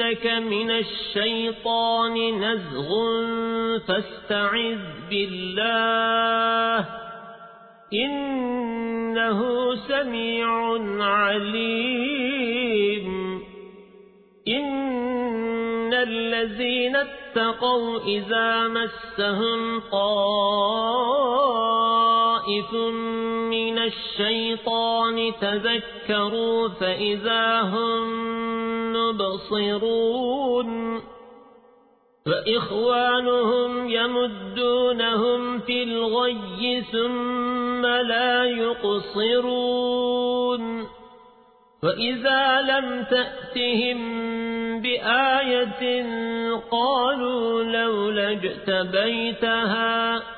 ينزغنك من الشيطان نزغ فاستعذ بالله إنه سميع عليم. إن الذين اتقوا إذا مسهم طائف من الشيطان تذكروا فإذا هم مبصرون فإخوانهم يمدونهم في الغي ثم لا يقصرون وإذا لم تأتهم بآية قالوا لولا اجتبيتها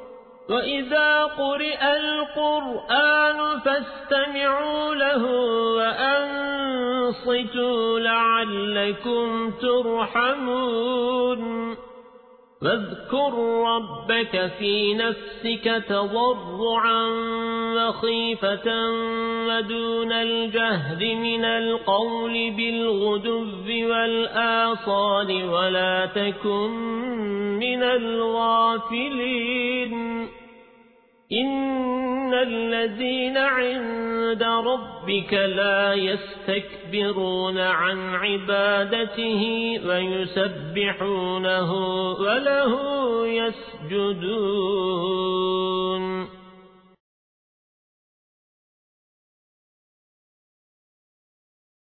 وإذا قرئ القرآن فاستمعوا له وأنصتوا لعلكم ترحمون واذكر ربك في نفسك تضرعا وخيفة ودون الجهد من القول بالغدو والآصال ولا تكن من الغافلين إن الذين عند ربك لا يستكبرون عن عبادته ويسبحونه وله يسجدون